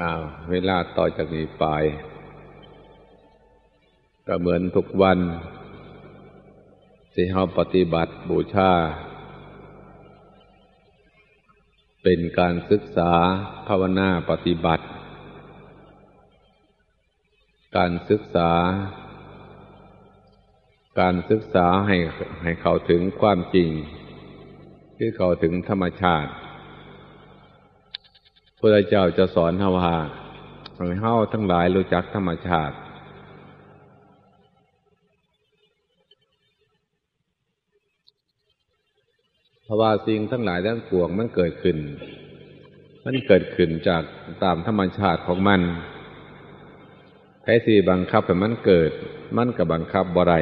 อ้าวเวลาต่อจากนี้ไปก็เหมือนทุกวันที่เราปฏิบัติบูชา เป็นการศึกษาภาวนาปฏิบัติ การศึกษา การศึกษาให้ให้เขาถึงความจริง คือเขาถึงธรรมชาติ พระเจ้าจะสอนเฮาว่าให้เฮาทั้งหลายรู้จักธรรมชาติ เพราะว่าสิ่งทั้งหลายทั้งปวงมันเกิดขึ้น มันเกิดขึ้นจากตามธรรมชาติของมันแท้ที่บังคับให้มันเกิด มันกับบังคับบ่ไร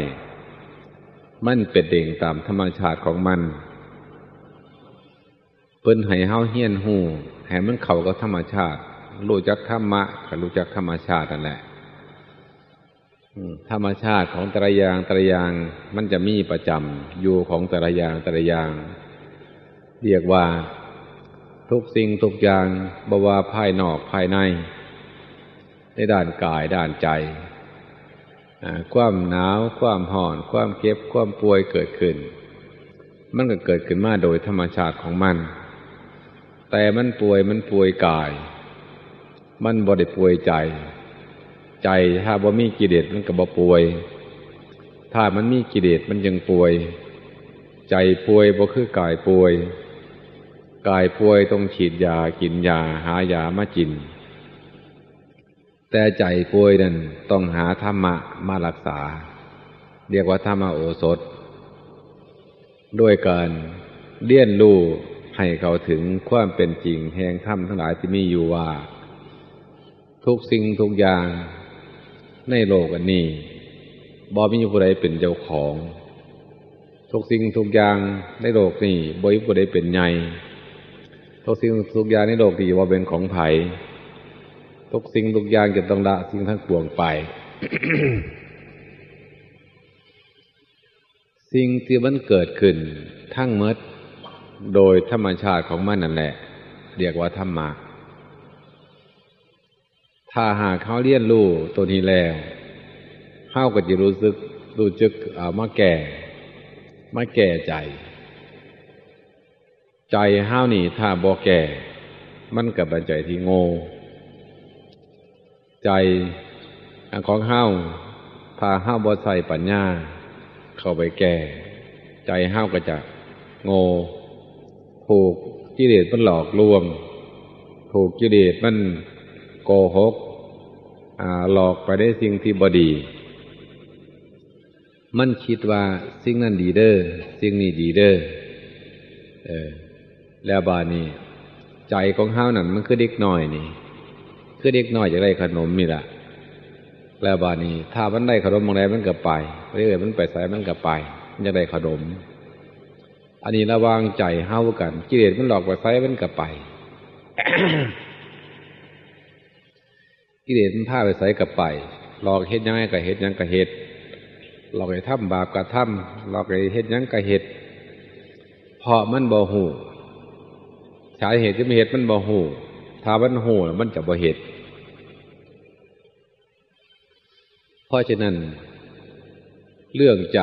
มันเป็นเด่งตามธรรมชาติของมัน เพิ่นให้เฮาเฮียนหูให้มันเข้ากับธรรมชาติ รู้จักธรรมะก็รู้จักธรรมชาตินั่นแหละธรรมชาติของแต่ละอย่างแต่ละอย่างมันจะมีประจำอยู่ของแต่ละอย่างแต่ละอย่าง เรียกว่า ทุกสิ่งทุกอย่างบว่าภายนอกภายใน ในด้านกายด้านใจความหนาว ความห่อน ความเก็บความป่วยเกิดขึ้น มันก็เกิดขึ้นมาโดยธรรมชาติของมัน แต่มันป่วยมันป่วยกาย มันบ่ได้ป่วยใจ ใจถ้าบ่มีกิเลสมันก็บ่ป่วย ถ้ามันมีกิเลสมันยังป่วย ใจป่วยบ่คือกายป่วย กายป่วยต้องฉีดยากินยาหายามากิน แต่ใจป่วยนั่นต้องหาธรรมะมารักษา เรียกว่าธรรมโอสถ ด้วยการเลี้ยนรู้ ให้เขาถึงความเป็นจริงแห่งธรรมทั้งหลายที่มีอยู่ว่า ทุกสิ่งทุกอย่างในโลกอันนี้บอมีผู้ใดเป็นเจ้าของ ทุกสิ่งทุกอย่างในโลกนี้บอยผู้ใดเป็นใหญ่ทุกสิ่งทุกอย่างในโลกนี้ว่าเป็นของไผ่ทุกสิ่งทุกอย่างจะต้องละสิ่งทั้งปวงไป สิ่งที่มันเกิดขึ้นทั้งเมด โดยธรรมชาติของมันนั่นแหละ เรียกว่าธรรมะ ถ้าหากเขาเลี้ยนรู้ตัวนี้แล้วเข้าก็จะรู้สึกรู้จึกเอามาแก่มาแก่ใจ ใจห้าวนี่ถ้าบอแก่ มันกับใจที่โง่ ใจของห้าวถ้าห้าวบอใส่ปัญญา เข้าไปแก่ ใจห้าวก็จะโง่ ถูกกิเลสมันหลอกลวง ถูกกิเลสมันโกหกหลอกไปได้สิ่งที่บดี มันคิดว่าสิ่งนั้นดีเด้อสิ่งนี้ดีเด้อเออ แล้วบานี้ใจของเฮานั่นมันคือเด็กน้อยนี่ คือเด็กน้อยจะได้ขนมนี่ละแล้วบานี้ ถ้ามันได้ขนมอะไรมันก็ไปเรื่อยมันไปใส่มันก็ไปมันจะได้ขนม อันนี้ระวางใจเฮากัน กิเลสมันหลอกไปไฟมันกับไป กิเลสมันพาไปใส่กับไป หลอกเฮ็ดยังไงกับเฮ็ดยังกับเฮ็ดหลอกให้ทำบาปกับทำหลอกให้เฮ็ดยังกับเฮ็ดเพราะมันบ่หูสาเหตุที่ม่เฮ็ดมันบ่หูถ้ามันหูมันจะบ่เฮ็ดเพราะฉะนั้น เรื่องใจ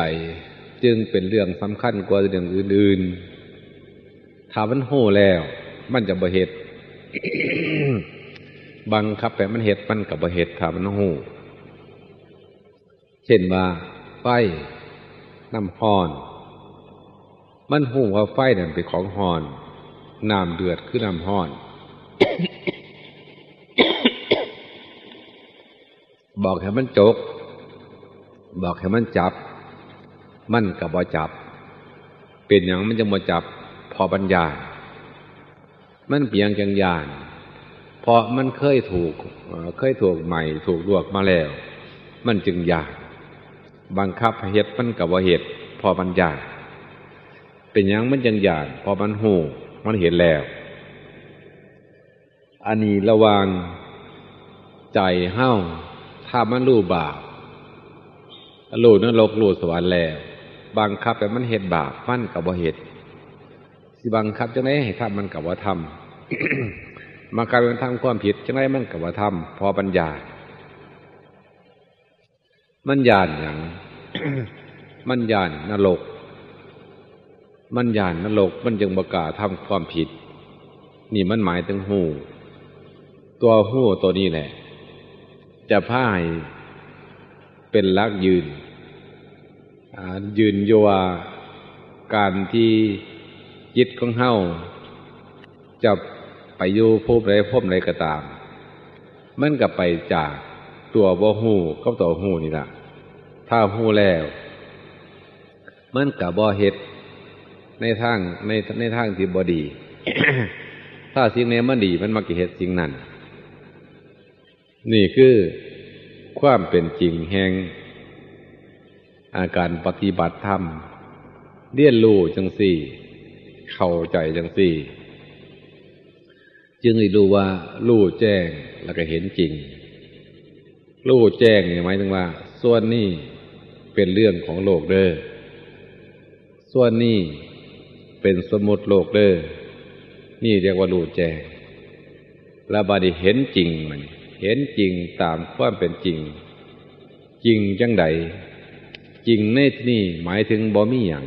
จึงเป็นเรื่องสำคัญกว่าเรื่องอื่นๆถ้ามันโห่แล้ว มันจะบ่เหตุบังคับแต่มันเหตุมันกับบ่เหตุถ้ามันโห่เช่นว่าไฟน้ำหอน มันหูว่าไฟนั่นเป็นของหอนน้ำเดือดคือน้ำหอน บอกให้มันจก บอกให้มันจับ มันกับบ่จับ เป็นอย่างมันจะมาจับ พอปัญญา มันเพียงจังยานเพราะมันเคยถูกเคยถูกใหม่ ถูกลวกมาแล้ว มันจึงยาก บังคับเหตุมันกับว่าเหตุพอปัญญาเป็นอย่างมันจังยานพอมันหูมันเห็นแล้วอันนี้ระวังใจเฮ้าถ้ามันรู้บาปรู้นรกรู้สวรรค์แล้ว บังคับแต่มันเหตุบาปมันกับว่าเหตุสิบังคับจังไงให้ทำมันกับว่าทำมาการเป็นทำความผิดจังไรมันกับว่าทำพอปัญญา มันยานอย่างมันยานนรก มันยานนรก มันยังบกาทำความผิด นี่มันหมายถึงหูตัวหูตัวนี้แหละ จะพ่ายเป็นลักยืน ยืนโยว่าการที่จิตของเฮาจะไปอยู่ภพใดภพใดก็ตาม มันก็ไปจากตัวบ่หูกับตัวหูนี่ละถ้าหูแล้ว มันกับบ่เฮ็ดในทางในในทางที่บ่ดี ถ้าสิ่งนี้มันดีมันมักจะเฮ็ดสิ่งนั้น นี่คือความเป็นจริงแห่ง อาการปฏิบัติธรรมเรียนรู้จังสี่ เข้าใจจังสี่ จึงได้รู้ว่ารู้แจ้งแล้วก็เห็นจริง รู้แจ้งหมายถึงว่า ส่วนนี้เป็นเรื่องของโลกเด้อส่วนนี้เป็นสมุติโลกเด้อนี่เรียกว่ารู้แจ้งแล้วบาดีเห็นจริงมันเห็นจริงตามความเป็นจริง จริงจังใด จริงในที่นี้หมายถึงบ่มีอย่าง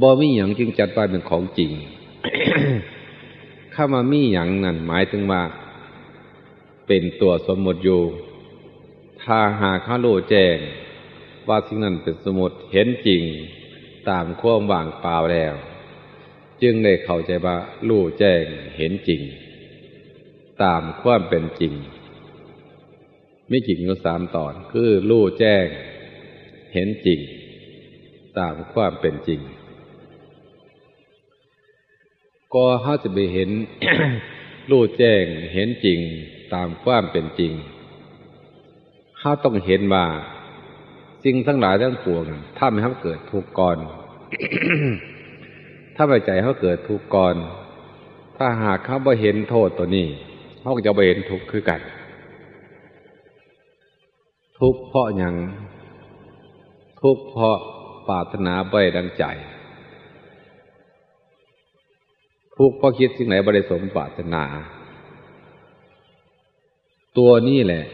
บ่มีอย่างจึงจัดไปเป็นของจริงข้ามามีอย่างนั้นหมายถึงว่า เป็นตัวสมมติอยู่ถ้าหาข้าโลแจ้งว่าสิ่งนั้นเป็นสมมติเห็นจริง ตามความว่างเปล่าแล้ว จึงได้เข้าใจว่าลู่แจ้งเห็นจริง ตามความเป็นจริง ไม่จริงก็สามตอน คือรู้แจ้ง เห็นจริง ตามความเป็นจริง ก็เขาจะไปเห็นรู้แจ้งเห็นจริง ตามความเป็นจริงเขาต้องเห็นว่าสิ่งทั้งหลายทั้งปวงถ้าไม่เขาเกิดทุกข์ก่อน ถ้าไปใจเขาเกิดทุกข์ก่อน ถ้าหากเขาไปเห็นโทษตัวนี้เขาจะไปเห็นทุกข์คือกัน ทุกข์เพราะอย่างทุกข์เพราะปรารถนาไ่ดังใจ ทุกข์เพราะคิดสิ่งไหนบริสมปรารถนา ตัวนี้แหละ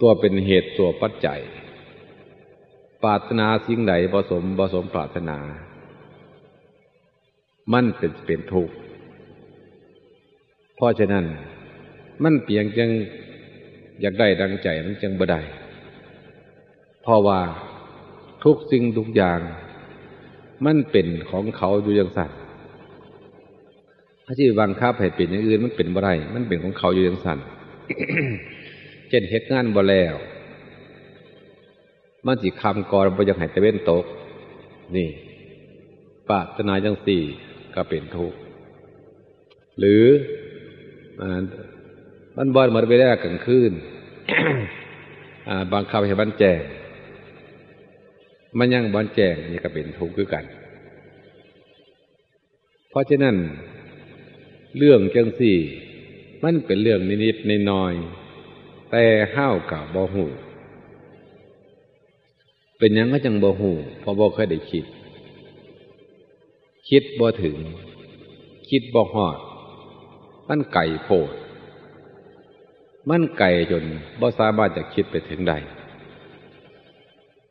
ตัวเป็นเหตุตัวปัจจัยปรารถนาสิ่งไหนผสมผสมปรารถนา มันเป็นเป็นทุกข์เพราะฉะนั้น มันเพียงจัง อยากได้ดังใจมันจึงบ่ได้เพราะว่าทุกสิ่งทุกอย่าง มันเป็นของเขาอยู่อย่างสัตว์ถ้าที่บังคับให้เป็นอย่างอื่นมันเป็นบ่ได้มันเป็นของเขาอยู่อย่างสัตว์เช่นเหตุงานบ่แล้ว มันสิคำกรบ่ยังให้ตะเว้นตก นี่ปาตนาจังสี่ก็เป็นทุกข์หรือ มันบอลเหมือนไปได้กลางคืนบางคำให้บันแจงมันยังบันแจงนี่ก็เป็นทุกข์คือกัน เพราะฉะนั้น เรื่องจังสี่ มันเป็นเรื่องนิดๆในน้อย แต่ห้าวกับบ่หูเป็นยังก็จังบ่หูเพราะบ่เคยได้คิด คิดบ่ถึง คิดบ่หอด มันไก่โพด มันไกลจนบ่สามารถจะคิดไปถึงใด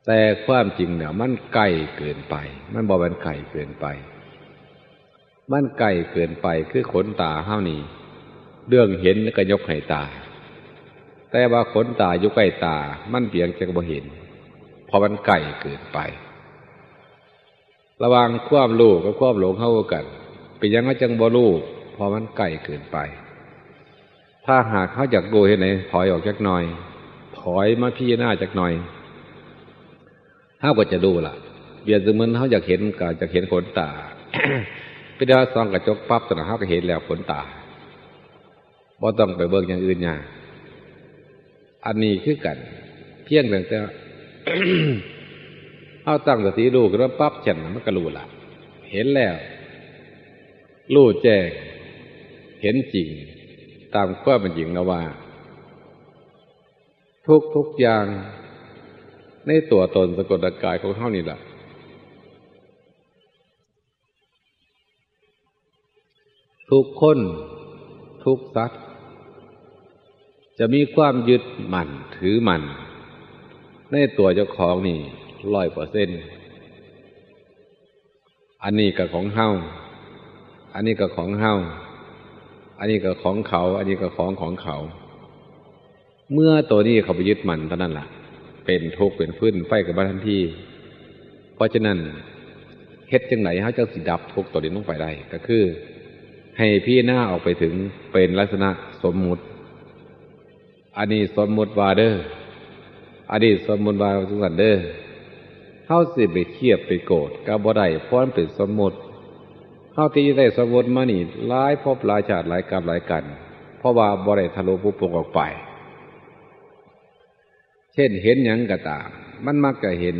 แต่ความจริงเนี่ยมันไกลเกินไป มันบ่เป็นไกลเกินไป มันไกลเกินไปคือขนตาเฮานี่ เรื่องเห็นก็ยกให้ตา แต่ว่าขนตาอยู่ใกล้ตา มันเพียงจะบ่เห็นเพราะมันไกลเกินไประวังความรู้กับความหลงเข้ากันเป็นยังไงจังบ่รู้เพราะมันไกลเกินไป ถ้าหากเขาอยากดูเห็นไหนถอยออกจากหน่อย ถอยมาพี่หน้าจากหน่อยเขาก็จะดูล่ะเบียดสมือนเขาอยากเห็นก็จะเห็นขนตาไปเดาซองกระจกปั๊บตอนนั้นเขาก็เห็นแล้วขนตาบ่ต้องไปเบิ่งอย่างอื่นอย่างอันนี้คือกัน เพียงแต่จะเอาตั้งสติดูกันว่าปั๊บฉันมันก็รู้ละเห็นแล้ว รู้แจ้ง เห็นจริง ตามข้อเป็นจริงนะว่า ทุกทุกอย่างในตัวตนสะกดกายของเขานี่แหละทุกคนทุกสัตว์จะมีความยึดมั่นถือมั่นในตัวเจ้าของนี่ร้อยเปอร์เซ็นอันนี้กับของเฮาอันนี้กับของเฮา อันนี้กับของเขา อันนี้กับของของเขา เมื่อตัวนี้เขาไปยึดมันเท่านั้นแหละเป็นทุกข์เป็นพื้นไฟกับบ้านทันทีเพราะฉะนั้นเฮ็ดจังไหนเขาจะสิดับทุกข์ตัวนี้ลงไปได้ ก็คือ ให้พี่หน้าออกไปถึงเป็นลักษณะสมมุติ อันนี้สมมุติวาเดอร์อันนี้สมมุติวาสุสันเดอร์เข้าสิไปเทียบไปโกรธกับบ่ได้เพราะมันเป็นสมมุติ เขาที่ได้สมมุติมานี่หลายพบหลายชาติหลายกรรมหลายกัน เพราะว่าบ่ได้ทะลุปุปงออกไป เช่นเห็นหยังก็ตาม มันมักจะเห็น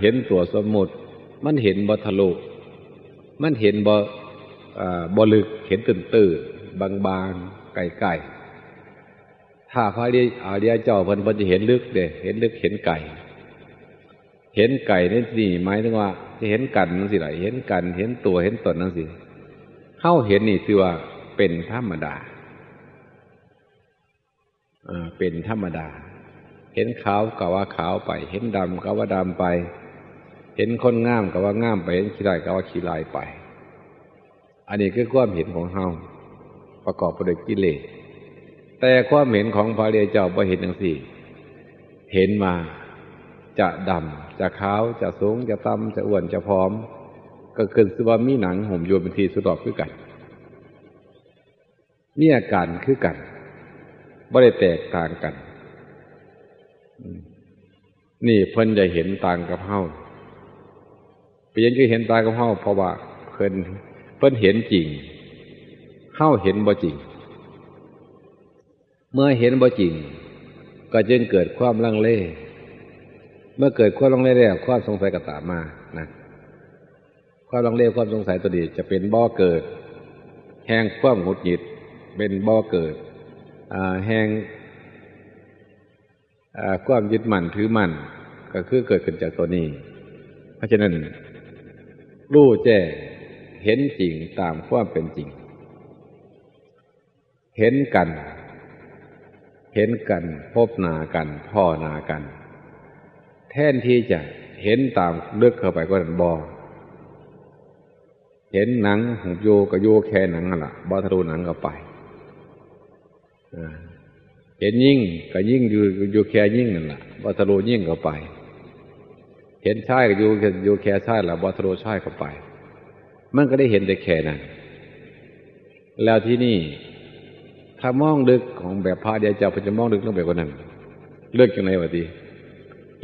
เห็นตัวสมมุติมันเห็นบทะลุมันเห็นบ่บ่ลึกเห็นตื่นตื่นบางบางไก่ไก่ถ้าพระเรียอาเรียเจ้าเพิ่นเพิ่นจะเห็นลึกเด้เห็นลึกเห็นไก่ เห็นไก่นี่นี่หมายถึงว่า เห็นกันนั่นสิไหลเห็นกัน เห็นตัวเห็นตนนั่นสิเข้าเห็นนี่คือว่าเป็นธรรมดาอ่าเป็นธรรมดา เห็นขาวก็ว่าขาวไป เห็นดำก็ว่าดำไป เห็นคนง่ามก็ว่าง่ามไป เห็นขี้ลายก็ว่าขี้ลายไป อันนี้คือความเห็นของเฮาประกอบไปด้วยกิเลสแต่ความเห็นของพระเรียเจ้าบ่เห็นอย่างสี่ เห็นมา จะดำจะขาวจะสูงจะต่ำจะอ้วนจะพร้อม ก็คือสว่ามีหนังห่มโยนเป็นทีสุดดอกคือกันมีอาการคือกันบ่ได้แตกต่างกัน นี่เพิ่นจะเห็นต่างกับเฮาเปลี่ยนคือเห็นต่างกับเฮาเพราะว่าเพิ่นเพิ่นเห็นจริงเฮาเห็นบ่จริง เมื่อเห็นบ่จริง ก็จึงเกิดความลังเล เมื่อเกิดความลังเลแล้วความสงสัยก็ตามมานะความลังเลความสงสัยตัวนี้จะเป็นบ่อเกิด แห่งความหงุดหงิด เป็นบ่อเกิดแห่งความยึดมั่นถือมั่นก็คือเกิดขึ้นจากตัวนี้ เพราะฉะนั้นรู้แจ้งเห็นจริงตามความเป็นจริง เห็นกัน เห็นกัน พบหนากัน พ่อหนากัน แทนที่จะเห็นตามเลือกเข้าไปก็นันบอเห็นหนังหงโยก็โยแค่หนังละบอทะลุหนังก็ไปเห็นยิ่งก็ยิ่งอยู่อยู่แค่ยิ่งนั่นแหละบอทะลุยิ่งก็ไป เห็นชายก็อยู่อยู่แค่ชายละบอทะลุชายก็ไป มันก็ได้เห็นแต่แค่นั้นแล้วที่นี่ถ้ามองลึกของแบบพาเดียเจ้าจะมองลึกลงไปกว่านั้นเลึกอยังไงวะที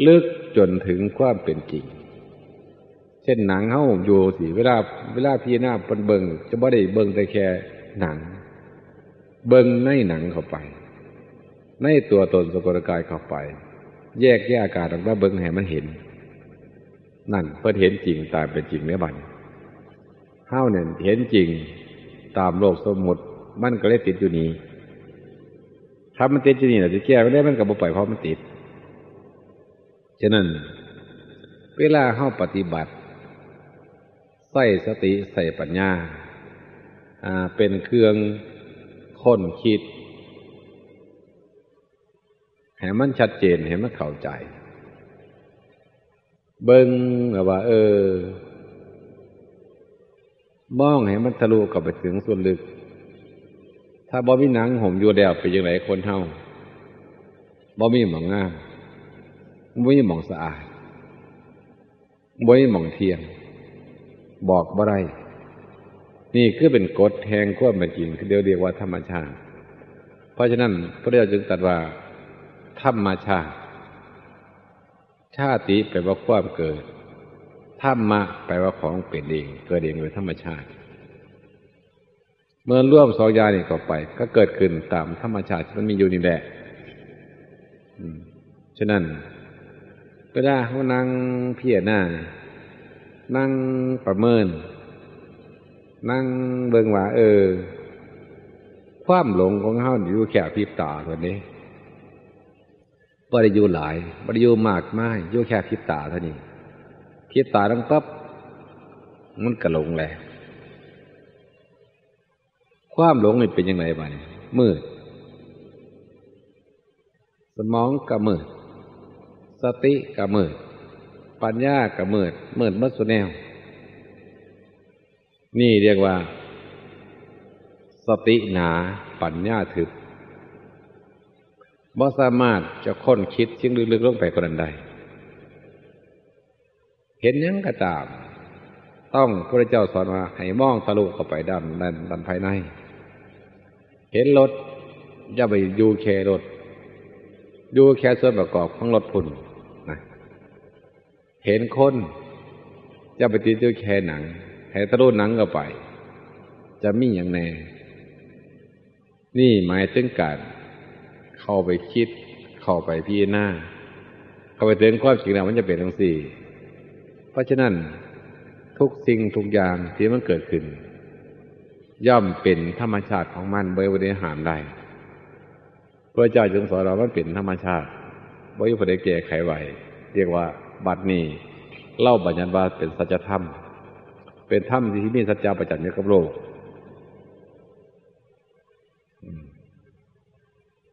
ลึกจนถึงความเป็นจริง เช่นหนังเข้าอยู่สิเวลาเวลาพี่หน้าเป็นเบิงจะไม่ได้เบิงแต่แค่หนัง เบิงในหนังเข้าไป ในตัวตนสกุลกายเข้าไป แยกแยกอากาศออกมาเบิงให้มันเห็น นั่นเพื่อเห็นจริงตามเป็นจริงเนื้อบันเฮ้าเนี่ยเห็นจริงตามโลกสมมติมันก็เลยติดอยู่นี่ถ้ามันติดอยู่นี่เราจะแก้ไม่ได้มันก็บ่ปล่อยเพราะมันติด ฉะนั้น เวลาเข้าปฏิบัติ ใส่สติใส่ปัญญา เป็นเครื่องค้นคิดให้มันชัดเจนให้มันเข้าใจ เบิ้งว่า เออ มองให้มันทะลุกับไปถึงส่วนลึก ถ้าบ่มีหนังห่มอยู่แล้วไปยังไงคนเท่าบ่มีหมองงาม บ่มีหมองสะอาดบ่มีหมองเทียง บอกบ่ไรนี่คือเป็นกฎแห่งความเป็นจริงคือเดียวเรียกว่าธรรมชาติ เพราะฉะนั้นพระเดชจึงตรัสว่า ธรรมชาติ ชาติแปลว่าความเกิด ธรรมะแปลว่าของเป็นเอง เกิดเองโดยธรรมชาติ เมื่อร่วมสองอย่างนี้เข้าไป ก็เกิดขึ้นตามธรรมชาติที่มันมีอยู่นี่แหละฉะนั้น เวลาเขานั่งเพียรหน้านั่งประเมิน นั่งเบิ่งว่าเออ ความหลงของเขาอยู่แค่พิบตาตัวนี้บริยูหลายบริยูมากมายอยู่แค่พิบตาเท่านี้พิบตาต้องปั๊บมันกระหลงแล้วความหลงนี่เป็นยังไงบ้างมืด สมองก็มืด สติก็มืด ปัญญาก็มืดมืดมัดสุแนว นี่เรียกว่า สติหนาปัญญาถึกบ่สามารถจะค้นคิดชิงลึกๆลงไปกว่านั้นได้เห็นยังก็ตาม ต้องพระเจ้าสอนว่าให้มองทะลุเข้าไปด้านด้านด้านภายใน เห็นรถอย่าไปดูแค่รถ ดูแค่ส่วนประกอบของรถพุ่นนะเห็นคนอย่าไปตีดูแค่หนังให้ทะลุหนังเข้าไป จะมีอย่างแน่ นี่หมายถึงการเข้าไปคิด เข้าไปพิจารณาเข้าไปถึงความจริงแล้วมันจะเป็นทั้งสี่ เพราะฉะนั้นทุกสิ่งทุกอย่างที่มันเกิดขึ้น ย่อมเป็นธรรมชาติของมันบริบริหารได้ พระเจ้าจึงสอนเรามันเป็นธรรมชาติบริบริแก้ไขไหวเรียกว่าบัดนี้เล่าบัญญัติว่าเป็นสัจธรรม เป็นธรรมที่มีสัจจะประจักษ์ในกับโลก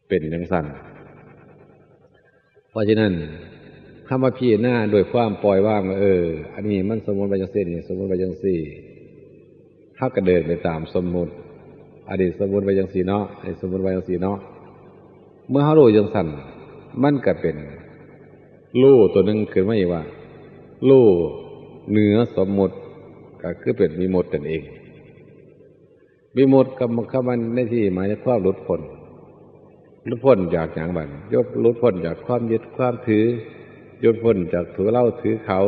เป็นอย่างสั้นเพราะฉะนั้นคำว่าพี่หน้าโดยความปล่อยว่างเออ อันนี้มันสมมติไปจังสี่สมมติไปจังสี่ถ้าก็เดินไปตามสมมติอดีตสมมติไปจังสี่เนาะอดีตสมมติไปจังสี่เนาะ เมื่อเขารู้จังสันมันก็เป็นลู่ตัวหนึ่งคือไม่ว่าลู่เหนือสมมติก็คือเป็นมีหมดตนเองมีหมดกับคำมันในที่หมายถึงความหลุดพ้นหลุดพ้นจากอย่างบันยกหลุดพ้นจากความยึดความถือหลุดพ้นจากถือเล่าถือเขา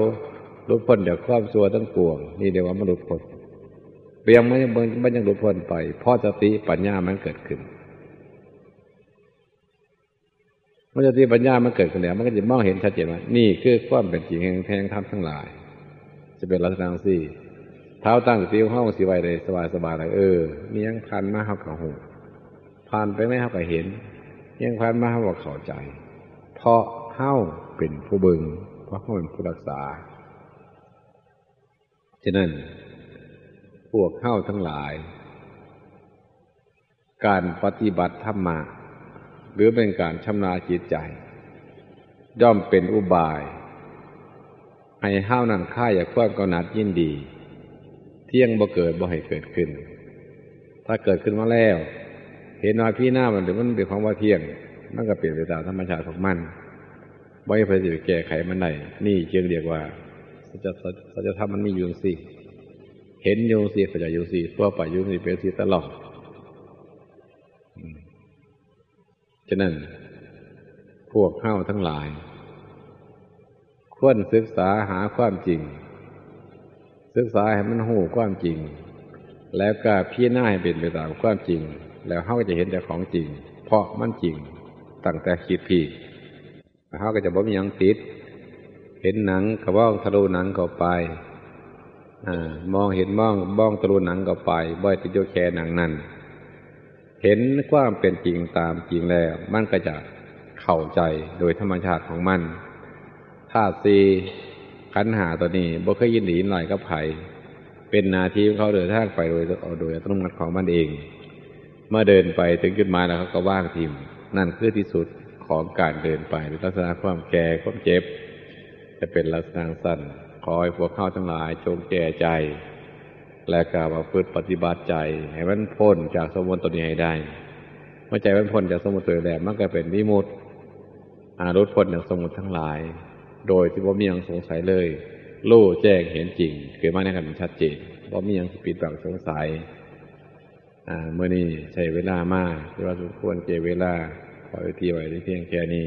หลุดพ้นจากความสัวทั้งปวง นี่เดียวว่ามันหลุดพ้นเปียงมันยังมันยังหลุดพ้นไปเพราะสติปัญญามันเกิดขึ้น มันสติปัญญามันเกิดขึ้นแล้ว มันก็จะมองเห็นชัดเจนว่านี่คือความเป็นจริงแห่งแทงธรรมทั้งหลาย จะเป็นลักษณะสี่เท้าตั้งสติห้องสีไว้เลยสบายสบายเลยเออมียังพันมาเขาเขาหูผ่านไปไม่เขาก็เห็นยังพันมาเขาบอกเข้าใจ เพราะเข้าเป็นผู้เบิงเพราะเข้าเป็นผู้รักษาฉะนั้นพวกเข้าทั้งหลาย การปฏิบัติธรรมะ หรือเป็นการชำนาจิตใจ ย่อมเป็นอุบาย ให้ห้าวนั่นค่าอยากความกำหนัดยินดี เที่ยงบ่เกิดบ่ให้เกิดขึ้น ถ้าเกิดขึ้นมาแล้ว เห็นว่าพี่หน้ามันหรือมันเป็นของว่าเที่ยง มันก็เปลี่ยนไปตามธรรมชาติของมันบ่ให้ไปสิแก้ไขมันได้นี่จึงเรียกว่าจะจะทำมันมีอยู่สิเห็นอยู่สิเขาจอยู่สิทั่วไปอยู่สิเป็นสิตลอด ฉะนั้น พวกเข้าทั้งหลาย ควรศึกษาหาความจริง ศึกษาให้มันหูความจริง แล้วก็พิจารณาให้เป็นไปตามความจริง แล้วเขาก็จะเห็นแต่ของจริง เพราะมันจริงตั้งแต่คิดผิดเขาก็จะบ่มียังติด เห็นหนังกระบ้องทะลุหนังเข้าไปอมองเห็นบ้องบ้องทะลุหนังเข้าไปบ่อยติดโยแค่หนังนั้น เห็นความเป็นจริงตามจริงแล้ว มันก็จะเข้าใจโดยธรรมชาติของมันธาตุสีขันหาตัวนี้บ่เคยยินดีหน่อยก็ไผ่เป็นนาทีเขาเดินทางไปโดยโดยอัตโนมัติของมันเอง เมื่อเดินไปถึงจุดหมายแล้วเขาก็ว่างทิมนั่นคือที่สุดของการเดินไปลักษณะความแก่ความเจ็บ จะเป็นลักษณะสั้นคอยพวกเข้าทั้งหลายจงแก่ใจ และกามาฝึกปฏิบัติใจ ให้มันพ้นจากสมุติตัวนี้ให้ได้ เมื่อใจมันพ้นจากสมุติตัวแล้วมันก็เป็นวิมุตอารุพ้นจากสมุติทั้งหลาย โดยที่ว่ามียังสงสัยเลยรู้แจ้งเห็นจริง เกิดมาในกันชัดเจนว่ามียังปิดบังสงสัยอ่าเมื่อนี้ใช้เวลามากที่ว่าสมควรเจเวลาขอทีไว้ที่เพียงแค่นี้